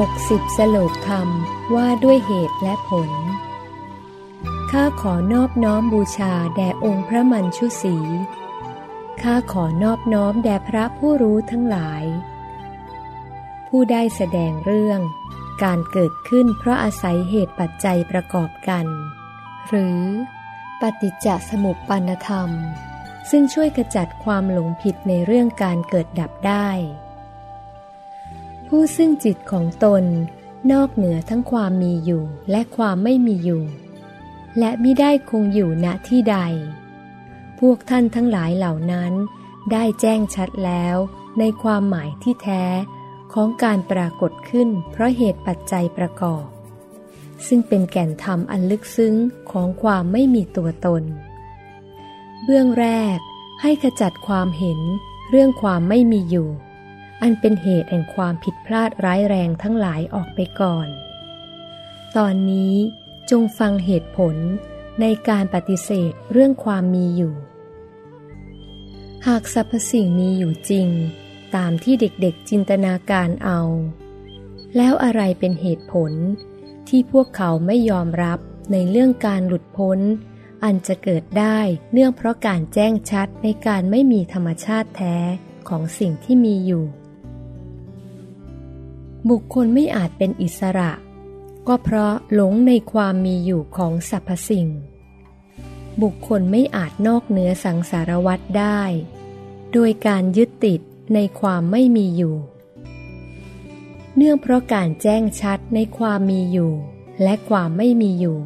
60 สโลกธรรมว่าด้วยเหตุและผล ข้าขอนอบน้อมบูชาแด่องค์พระมันชุสี ข้าขอนอบน้อมแด่พระผู้รู้ทั้งหลาย ผู้ได้แสดงเรื่อง การเกิดขึ้นเพราะอาศัยเหตุปัจจัยประกอบกัน หรือ ปฏิจจสมุปปนธรรม ซึ่งช่วยกระจัดความหลงผิดในเรื่องการเกิดดับได้ ผู้ซึ่งจิตของตนนอกเหนือทั้งความมีอยู่และความไม่มีอยู่ และไมิได้คงอยู่ณที่ใด พวกท่านทั้งหลายเหล่านั้นได้แจ้งชัดแล้วในความหมายที่แท้ของการปรากฏขึ้นเพราะเหตุปัจจัยประกอบ ซึ่งเป็นแก่นธรรมอันลึกซึ้งของความไม่มีตัวตน เบื้องแรกให้ขจัดความเห็นเรื่องความไม่มีอยู่ อันเป็นเหตุแห่งความผิดพลาดร้ายแรงทั้งหลายออกไปก่อน ตอนนี้จงฟังเหตุผลในการปฏิเสธเรื่องความมีอยู่ หากสรรพสิ่งมีอยู่จริง ตามที่เด็กๆจินตนาการเอา แล้วอะไรเป็นเหตุผลที่พวกเขาไม่ยอมรับในเรื่องการหลุดพ้น อันจะเกิดได้เนื่องเพราะการแจ้งชัดในการไม่มีธรรมชาติแท้ของสิ่งที่มีอยู่ บุคคลไม่อาจเป็นอิสระ ก็เพราะหลงในความมีอยู่ของสรรพสิ่ง บุคคลไม่อาจนอกเหนือสังสารวัตได้ โดยการยึดติดในความไม่มีอยู่ เนื่องเพราะการแจ้งชัดในความมีอยู่ และความไม่มีอยู่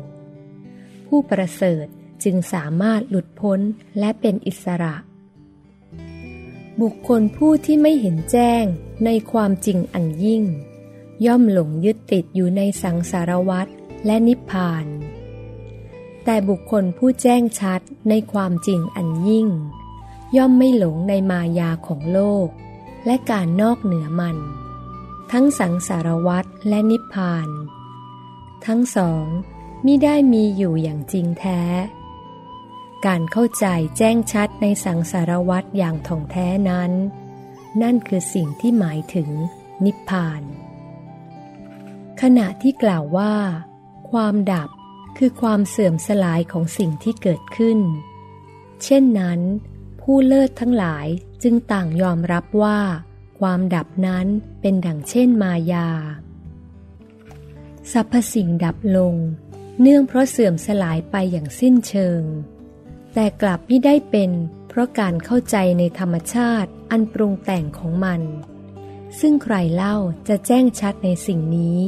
ผู้ประเสริฐจึงสามารถหลุดพ้นและเป็นอิสระ บุคคลผู้ที่ไม่เห็นแจ้ง ในความจริงอันยิ่ง ย่อมหลงยึดติดอยู่ในสังสารวัฏและนิพพาน แต่บุคคลผู้แจ้งชัดในความจริงอันยิ่ง ย่อมไม่หลงในมายาของโลก และการนอกเหนือมัน ทั้งสังสารวัฏและนิพพาน ทั้งสองมิได้มีอยู่อย่างจริงแท้ การเข้าใจแจ้งชัดในสังสารวัฏอย่างถ่องแท้นั้น นั่นคือสิ่งที่หมายถึง นิพพาน ขณะที่กล่าวว่า ความดับคือความเสื่อมสลายของสิ่งที่เกิดขึ้น เช่นนั้น ผู้เลิศทั้งหลายจึงต่างยอมรับว่า ความดับนั้นเป็นดังเช่นมายาสรรพสิ่งดับลง เนื่องเพราะเสื่อมสลายไปอย่างสิ้นเชิง แต่กลับไม่ได้เป็น เพราะการเข้าใจในธรรมชาติอันปรุงแต่งของมัน ซึ่งใครเล่าจะแจ้งชัดในสิ่งนี้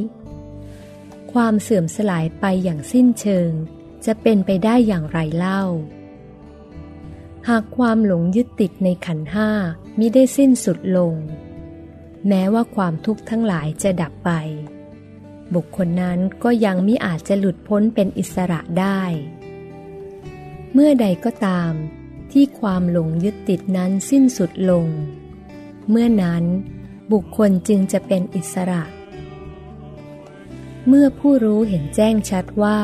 ความเสื่อมสลายไปอย่างสิ้นเชิง จะเป็นไปได้อย่างไรเล่า หากความหลงยึดติดในขันห้ามิได้สิ้นสุดลง แม้ว่าความทุกข์ทั้งหลายจะดับไป บุคคลนั้นก็ยังมิอาจจะหลุดพ้นเป็นอิสระได้ เมื่อใดก็ตาม ที่ความหลงยึดติดนั้นสิ้นสุดลง เมื่อนั้นบุคคลจึงจะเป็นอิสระ เมื่อผู้รู้เห็นแจ้งชัดว่า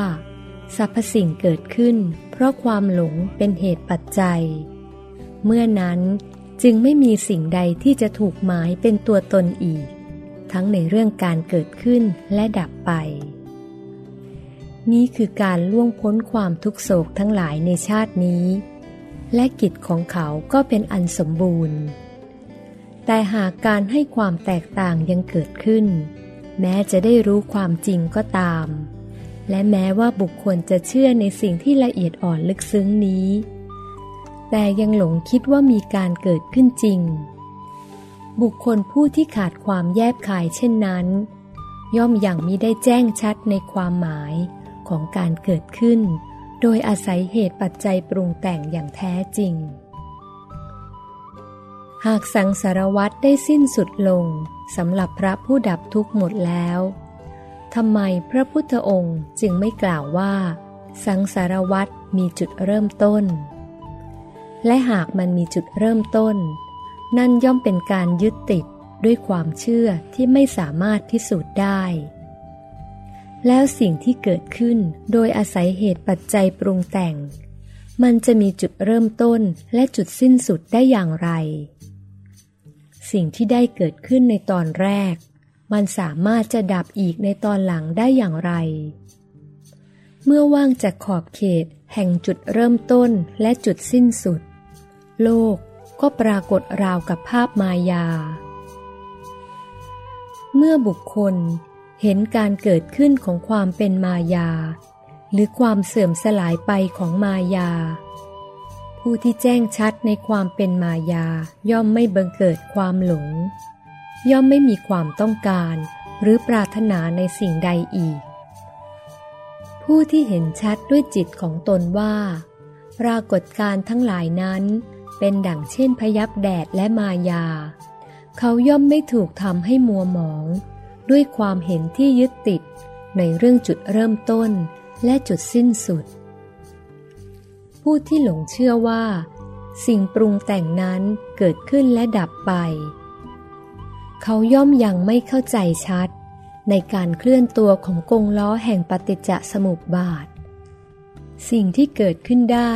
สรรพสิ่งเกิดขึ้น เพราะความหลงเป็นเหตุปัจจัย เมื่อนั้นจึงไม่มีสิ่งใดที่จะถูกหมายเป็นตัวตนอีก ทั้งในเรื่องการเกิดขึ้นและดับไป นี่คือการล่วงพ้นความทุกโศกทั้งหลายในชาตินี้ และกิจของเขาก็เป็นอันสมบูรณ์ แต่หากการให้ความแตกต่างยังเกิดขึ้น แม้จะได้รู้ความจริงก็ตาม และแม้ว่าบุคคลจะเชื่อในสิ่งที่ละเอียดอ่อนลึกซึ้งนี้ แต่ยังหลงคิดว่ามีการเกิดขึ้นจริง บุคคลผู้ที่ขาดความแยบคายเช่นนั้น ย่อมอย่างมิได้แจ้งชัดในความหมายของการเกิดขึ้น โดยอาศัยเหตุปัจจัยปรุงแต่งอย่างแท้จริง หากสังสารวัตรได้สิ้นสุดลงสำหรับพระผู้ดับทุกข์หมดแล้วทำไมพระพุทธองค์จึงไม่กล่าวว่า สังสารวัตรมีจุดเริ่มต้น และหากมันมีจุดเริ่มต้น นั่นย่อมเป็นการยึดติดด้วยความเชื่อที่ไม่สามารถพิสูจน์ได้ แล้วสิ่งที่เกิดขึ้นโดยอาศัยเหตุปัจจัยปรุงแต่ง มันจะมีจุดเริ่มต้นและจุดสิ้นสุดได้อย่างไร สิ่งที่ได้เกิดขึ้นในตอนแรก มันสามารถจะดับอีกในตอนหลังได้อย่างไร เมื่อว่างจากขอบเขตแห่งจุดเริ่มต้นและจุดสิ้นสุด โลกก็ปรากฏราวกับภาพมายา เมื่อบุคคล เห็นการเกิดขึ้นของความเป็นมายา หรือความเสื่อมสลายไปของมายา ผู้ที่แจ้งชัดในความเป็นมายาย่อมไม่บังเกิดความหลง ย่อมไม่มีความต้องการหรือปรารถนาในสิ่งใดอีก ผู้ที่เห็นชัดด้วยจิตของตนว่า ปรากฏการทั้งหลายนั้นเป็นดั่งเช่นพยับแดดและมายา เขาย่อมไม่ถูกทำให้มัวหมอง ด้วยความเห็นที่ยึดติดในเรื่องจุดเริ่มต้นและจุดสิ้นสุด ผู้ที่หลงเชื่อว่า สิ่งปรุงแต่งนั้นเกิดขึ้นและดับไป เขาย่อมยังไม่เข้าใจชัด ในการเคลื่อนตัวของกงล้อแห่งปฏิจจสมุปบาท สิ่งที่เกิดขึ้นได้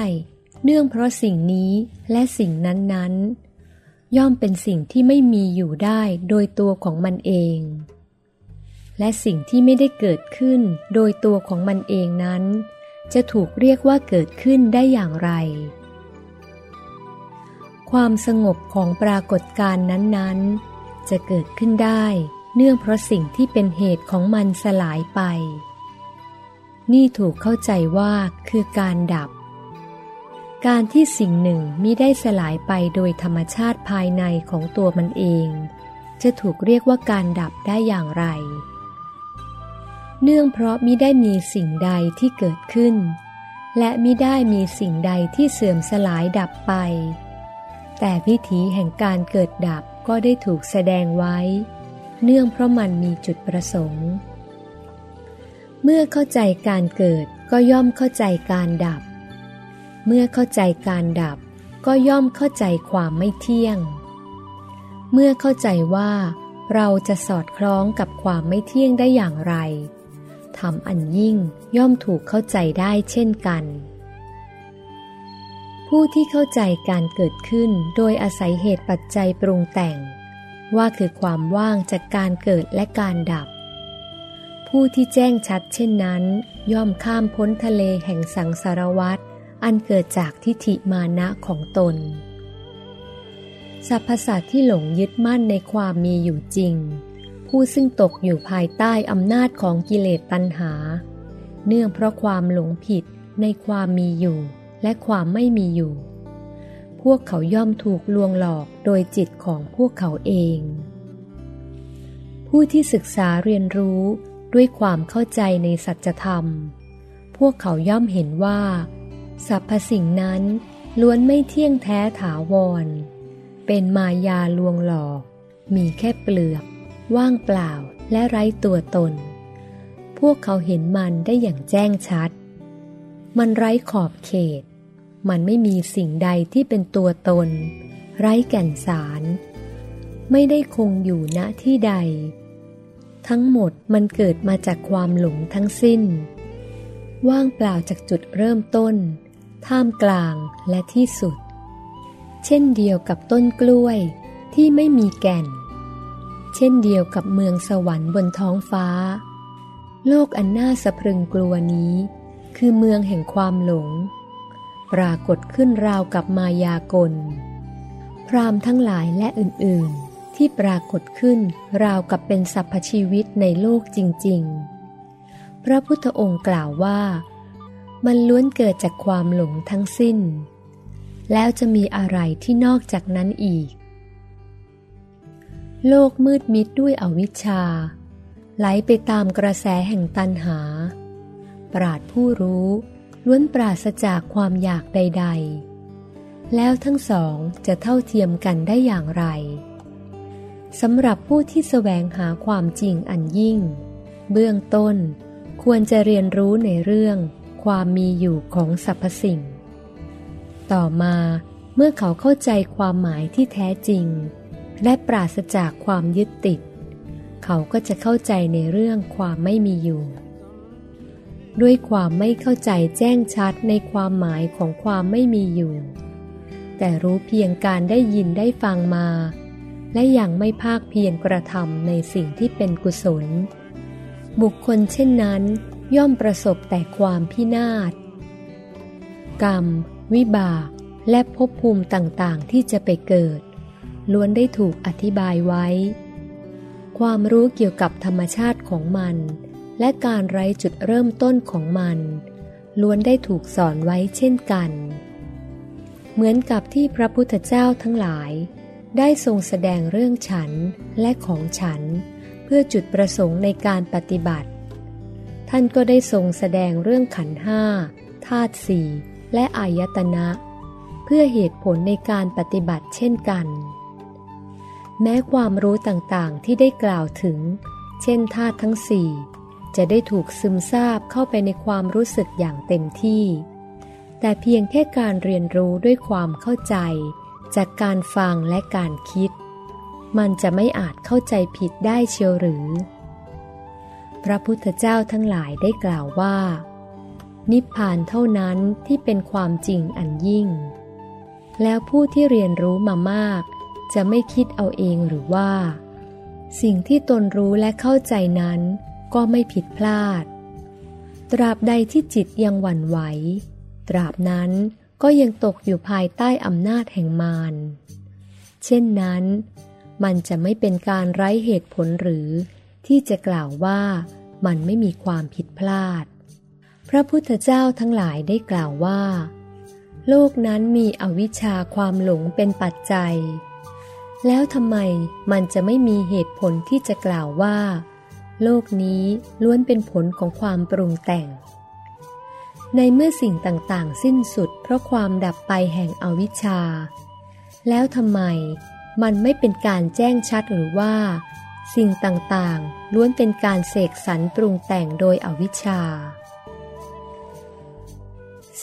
เนื่องเพราะสิ่งนี้และสิ่งนั้นๆ ย่อมเป็นสิ่งที่ไม่มีอยู่ได้โดยตัวของมันเอง และสิ่งที่ไม่ได้เกิดขึ้นโดยตัวของมันเองนั้น จะถูกเรียกว่าเกิดขึ้นได้อย่างไร ความสงบของปรากฏการณ์นั้นๆ จะเกิดขึ้นได้ เนื่องเพราะสิ่งที่เป็นเหตุของมันสลายไป นี่ถูกเข้าใจว่าคือการดับ การที่สิ่งหนึ่งมิได้สลายไปโดยธรรมชาติภายในของตัวมันเอง จะถูกเรียกว่าการดับได้อย่างไร เนื่องเพราะมิได้มีสิ่งใดที่เกิดขึ้น และมิได้มีสิ่งใดที่เสื่อมสลายดับไป แต่พิธีแห่งการเกิดดับก็ได้ถูกแสดงไว้ เนื่องเพราะมันมีจุดประสงค์ เมื่อเข้าใจการเกิดก็ย่อมเข้าใจการดับ เมื่อเข้าใจการดับก็ย่อมเข้าใจความไม่เที่ยง เมื่อเข้าใจว่าเราจะสอดคล้องกับความไม่เที่ยงได้อย่างไร ธรรมอันยิ่งย่อมถูกเข้าใจได้เช่นกัน ผู้ที่เข้าใจการเกิดขึ้นโดยอาศัยเหตุปัจจัยปรุงแต่ง ว่าคือความว่างจากการเกิดและการดับ ผู้ที่แจ้งชัดเช่นนั้น ย่อมข้ามพ้นทะเลแห่งสังสารวัฏอันเกิดจากทิฏฐิมานะของตนสรรพสัตว์ที่หลงยึดมั่นในความมีอยู่จริง ผู้ซึ่งตกอยู่ภายใต้อำนาจของกิเลสตัณหา เนื่องเพราะความหลงผิดในความมีอยู่และความไม่มีอยู่ พวกเขาย่อมถูกลวงหลอกโดยจิตของพวกเขาเอง ผู้ที่ศึกษาเรียนรู้ด้วยความเข้าใจในสัจธรรม พวกเขาย่อมเห็นว่าสรรพสิ่งนั้นล้วนไม่เที่ยงแท้ถาวร เป็นมายาลวงหลอก มีแค่เปลือก ว่างเปล่าและไร้ตัวตน พวกเขาเห็นมันได้อย่างแจ้งชัด มันไร้ขอบเขต มันไม่มีสิ่งใดที่เป็นตัวตน ไร้แก่นสาร ไม่ได้คงอยู่ณที่ใด ทั้งหมดมันเกิดมาจากความหลงทั้งสิ้น ว่างเปล่าจากจุดเริ่มต้น ท่ามกลางและที่สุด เช่นเดียวกับต้นกล้วยที่ไม่มีแก่น เช่นเดียวกับเมืองสวรรค์บนท้องฟ้า โลกอันน่าสะพรึงกลัวนี้ คือเมืองแห่งความหลง ปรากฏขึ้นราวกับมายากล พรามทั้งหลายและอื่นๆ ที่ปรากฏขึ้นราวกับเป็นสรรพชีวิตในโลกจริง ๆ พระพุทธองค์กล่าวว่า มันล้วนเกิดจากความหลงทั้งสิ้น แล้วจะมีอะไรที่นอกจากนั้นอีก โลกมืดมิดด้วยอวิชชา ไหลไปตามกระแสแห่งตันหา ปราดผู้รู้ล้วนปราศจากความอยากใด ๆ แล้วทั้งสองจะเท่าเทียมกันได้อย่างไรสำหรับผู้ที่แสวงหาความจริงอันยิ่ง เบื้องต้นควรจะเรียนรู้ในเรื่อง ความมีอยู่ของสรรพสิ่ง ต่อมาเมื่อเขาเข้าใจความหมายที่แท้จริง และปราศจากความยึดติด เขาก็จะเข้าใจในเรื่องความไม่มีอยู่ ด้วยความไม่เข้าใจแจ้งชัดในความหมายของความไม่มีอยู่ แต่รู้เพียงการได้ยินได้ฟังมา และยังไม่ภาคเพียรกระทำในสิ่งที่เป็นกุศล บุคคลเช่นนั้น ย่อมประสบแต่ความพินาศกรรม วิบาก และภพภูมิต่างๆ ที่จะไปเกิด ล้วนได้ถูกอธิบายไว้ ความรู้เกี่ยวกับธรรมชาติของมัน และการไร้จุดเริ่มต้นของมัน ล้วนได้ถูกสอนไว้เช่นกัน เหมือนกับที่พระพุทธเจ้าทั้งหลาย ได้ทรงแสดงเรื่องฉันและของฉัน เพื่อจุดประสงค์ในการปฏิบัติ ท่านก็ได้ทรงแสดงเรื่องขันห้าธาตุสี่และอายตนะ เพื่อเหตุผลในการปฏิบัติเช่นกัน แม้ความรู้ต่างๆที่ได้กล่าวถึง เช่นธาตุทั้งสี่จะได้ถูกซึมซาบเข้าไปในความรู้สึกอย่างเต็มที่ แต่เพียงแค่การเรียนรู้ด้วยความเข้าใจ จากการฟังและการคิด มันจะไม่อาจเข้าใจผิดได้เชียวหรือ พระพุทธเจ้าทั้งหลายได้กล่าวว่า นิพพานเท่านั้นที่เป็นความจริงอันยิ่ง แล้วผู้ที่เรียนรู้มามาก จะไม่คิดเอาเองหรือว่า สิ่งที่ตนรู้และเข้าใจนั้นก็ไม่ผิดพลาด ตราบใดที่จิตยังหวั่นไหว ตราบนั้นก็ยังตกอยู่ภายใต้อำนาจแห่งมารเช่นนั้น มันจะไม่เป็นการไร้เหตุผลหรือที่จะกล่าวว่ามันไม่มีความผิดพลาด พระพุทธเจ้าทั้งหลายได้กล่าวว่า โลกนั้นมีอวิชชาความหลงเป็นปัจจัย แล้วทำไมมันจะไม่มีเหตุผลที่จะกล่าวว่า โลกนี้ล้วนเป็นผลของความปรุงแต่ง ในเมื่อสิ่งต่างๆ สิ้นสุดเพราะความดับไปแห่งอวิชชา แล้วทำไมมันไม่เป็นการแจ้งชัดหรือว่า สิ่งต่างๆ ล้วนเป็นการเสกสรรปรุงแต่งโดยอวิชชา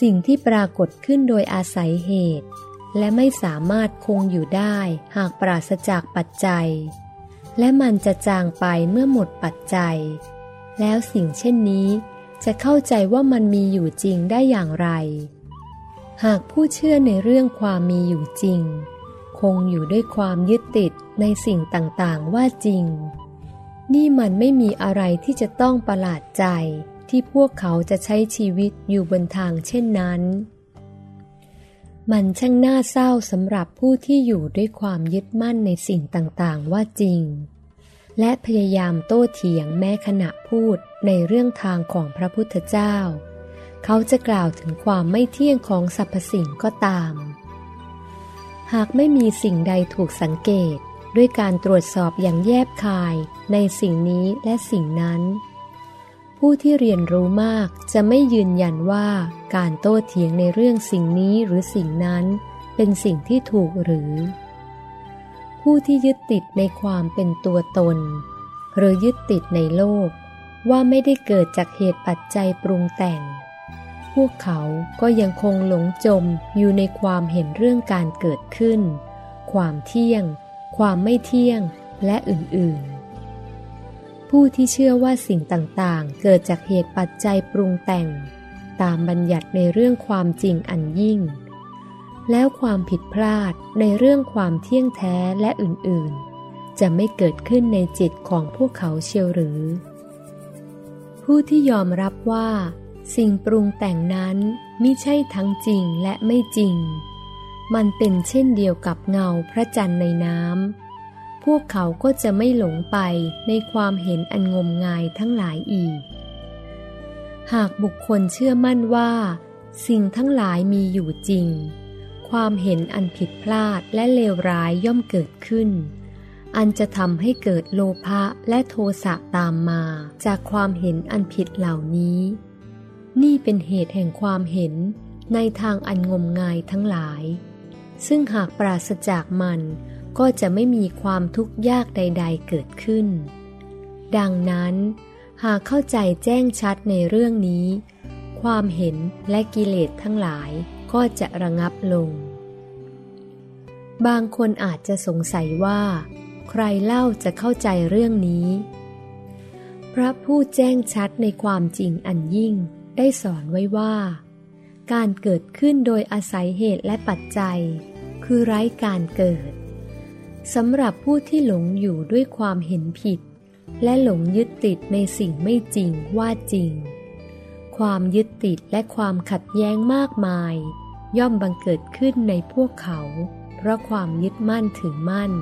สิ่งที่ปรากฏขึ้นโดยอาศัยเหตุ และไม่สามารถคงอยู่ได้หากปราศจากปัจจัย และมันจะจางไปเมื่อหมดปัจจัย แล้วสิ่งเช่นนี้จะเข้าใจว่ามันมีอยู่จริงได้อย่างไร หากผู้เชื่อในเรื่องความมีอยู่จริง คงอยู่ด้วยความยึดติดในสิ่งต่างๆว่าจริง นี่มันไม่มีอะไรที่จะต้องประหลาดใจที่พวกเขาจะใช้ชีวิตอยู่บนทางเช่นนั้น มันช่างน่าเศร้าสำหรับผู้ที่อยู่ด้วยความยึดมั่นในสิ่งต่างๆ ว่าจริง และพยายามโต้เถียงแม้ขณะพูดในเรื่องทางของพระพุทธเจ้า เขาจะกล่าวถึงความไม่เที่ยงของสรรพสิ่งก็ตาม หากไม่มีสิ่งใดถูกสังเกตด้วยการตรวจสอบอย่างแยบคายในสิ่งนี้และสิ่งนั้น ผู้ที่เรียนรู้มากจะไม่ยืนยันว่าการโต้เถียงในเรื่องสิ่งนี้หรือสิ่งนั้น เป็นสิ่งที่ถูกหรือ ผู้ที่ยึดติดในความเป็นตัวตน หรือยึดติดในโลก ว่าไม่ได้เกิดจากเหตุปัจจัยปรุงแต่ง พวกเขาก็ยังคงหลงจมอยู่ในความเห็นเรื่องการเกิดขึ้น ความเที่ยง ความไม่เที่ยงและอื่นๆ ผู้ที่เชื่อว่าสิ่งต่างๆ เกิดจากเหตุปัจจัยปรุงแต่ง ตามบัญญัติในเรื่องความจริงอันยิ่ง แล้วความผิดพลาดในเรื่องความเที่ยงแท้และอื่นๆ จะไม่เกิดขึ้นในจิตของพวกเขาเชียวหรือ ผู้ที่ยอมรับว่า สิ่งปรุงแต่งนั้นมิใช่ทั้งจริงและไม่จริง มันเป็นเช่นเดียวกับเงาพระจันทร์ในน้ำ พวกเขาก็จะไม่หลงไปในความเห็นอันงมงายทั้งหลายอีก หากบุคคลเชื่อมั่นว่า สิ่งทั้งหลายมีอยู่จริง ความเห็นอันผิดพลาดและเลวร้ายย่อมเกิดขึ้น อันจะทำให้เกิดโลภะและโทสะตามมาจากความเห็นอันผิดเหล่านี้ นี่เป็นเหตุแห่งความเห็นในทางอันงมงายทั้งหลาย ซึ่งหากปราศจากมัน ก็จะไม่มีความทุกข์ยากใด ๆ เกิดขึ้น ดังนั้น หากเข้าใจแจ้งชัดในเรื่องนี้ ความเห็นและกิเลสทั้งหลายก็จะระงับลง บางคนอาจจะสงสัยว่า ใครเล่าจะเข้าใจเรื่องนี้ พระผู้แจ้งชัดในความจริงอันยิ่งได้สอนไว้ว่า การเกิดขึ้นโดยอาศัยเหตุและปัจจัย คือไร้การเกิด สำหรับผู้ที่หลงอยู่ด้วยความเห็นผิด และหลงยึดติดในสิ่งไม่จริงว่าจริง ความยึดติดและความขัดแย้งมากมาย ย่อมบังเกิดขึ้นในพวกเขา เพราะความยึดมั่นถือมั่น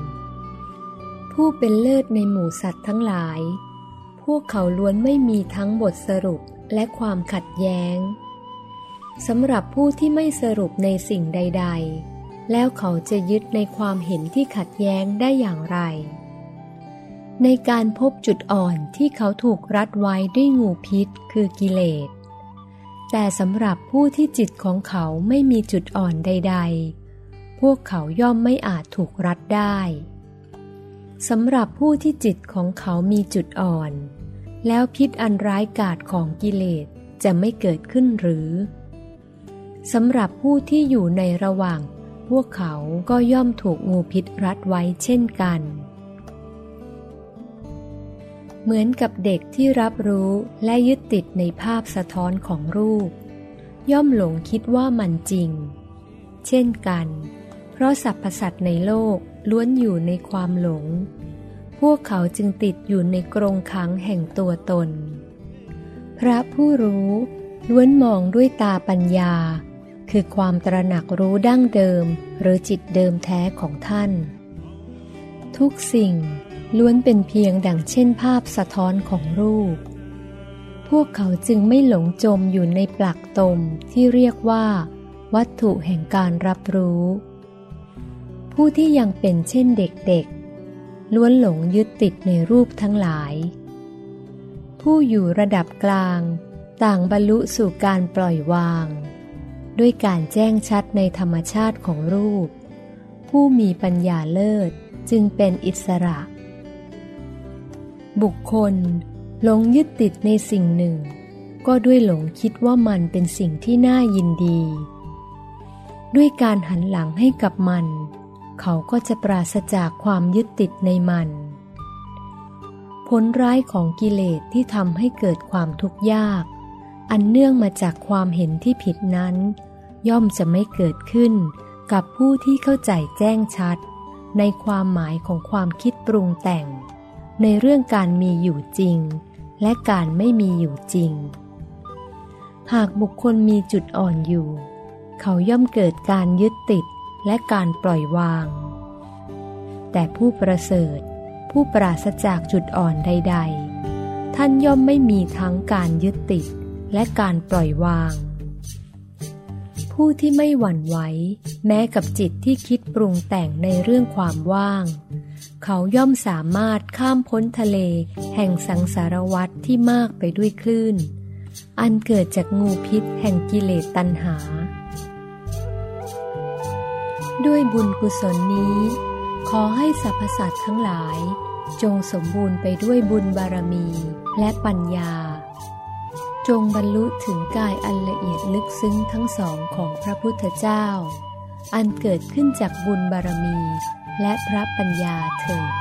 ผู้เป็นเลิศในหมู่สัตว์ทั้งหลาย พวกเขาล้วนไม่มีทั้งบทสรุปและความขัดแย้งสำหรับผู้ที่ไม่สรุปในสิ่งใด ๆ แล้วเขาจะยึดในความเห็นที่ขัดแย้งได้อย่างไร ในการพบจุดอ่อนที่เขาถูกรัดไว้ด้วยงูพิษคือกิเลส แต่สำหรับผู้ที่จิตของเขาไม่มีจุดอ่อนใด ๆ พวกเขาย่อมไม่อาจถูกรัดได้สำหรับผู้ที่จิตของเขามีจุดอ่อน แล้วพิษอันร้ายกาจของกิเลสจะไม่เกิดขึ้นหรือสำหรับผู้ที่อยู่ในระหว่าง วกเขาก็ย่อมถูกงูพิษรัดไว้เช่นกัน เหมือนกับเด็กที่รับรู้และยึดติดในภาพสะท้อนของรูป ย่อมหลงคิดว่ามันจริง เช่นกัน เพราะสรรพสัตว์ในโลกล้วนอยู่ในความหลง พวกเขาจึงติดอยู่ในกรงขังแห่งตัวตน พระผู้รู้ล้วนมองด้วยตาปัญญา คือความตระหนักรู้ดั้งเดิม หรือจิตเดิมแท้ของท่าน ทุกสิ่งล้วนเป็นเพียงดังเช่นภาพสะท้อนของรูป พวกเขาจึงไม่หลงจมอยู่ในปลักตมที่เรียกว่า วัตถุแห่งการรับรู้ ผู้ที่ยังเป็นเช่นเด็กๆ ล้วนหลงยึดติดในรูปทั้งหลาย ผู้อยู่ระดับกลาง ต่างบรรลุสู่การปล่อยวาง ด้วยการแจ้งชัดในธรรมชาติของรูป ผู้มีปัญญาเลิศจึงเป็นอิสระ บุคคลหลงยึดติดในสิ่งหนึ่ง ก็ด้วยหลงคิดว่ามันเป็นสิ่งที่น่ายินดี ด้วยการหันหลังให้กับมัน เขาก็จะปราศจากความยึดติดในมัน ผลร้ายของกิเลสที่ทำให้เกิดความทุกข์ยาก อันเนื่องมาจากความเห็นที่ผิดนั้น ย่อมจะไม่เกิดขึ้นกับผู้ที่เข้าใจแจ้งชัด ในความหมายของความคิดปรุงแต่ง ในเรื่องการมีอยู่จริง และการไม่มีอยู่จริง หากบุคคลมีจุดอ่อนอยู่ เขาย่อมเกิดการยึดติดและการปล่อยวาง แต่ผู้ประเสริฐ ผู้ปราศจากจุดอ่อนใด ๆ ท่านย่อมไม่มีทั้งการยึดติด และการปล่อยวาง ผู้ที่ไม่หวั่นไหวแม้กับจิตที่คิดปรุงแต่งในเรื่องความว่าง เขาย่อมสามารถข้ามพ้นทะเลแห่งสังสารวัตที่มากไปด้วยคลื่น อันเกิดจากงูพิษแห่งกิเลสตัณหา ด้วยบุญกุศลนี้ ขอให้สรรพสัตว์ทั้งหลายจงสมบูรณ์ไปด้วยบุญบารมีและปัญญา จงบรรลุถึงกายอันละเอียดลึกซึ้งทั้งสองของพระพุทธเจ้า อันเกิดขึ้นจากบุญบารมี และพระปัญญาเถิด